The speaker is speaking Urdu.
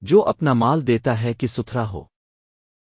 جو اپنا مال دیتا ہے کہ ستھرا ہو۔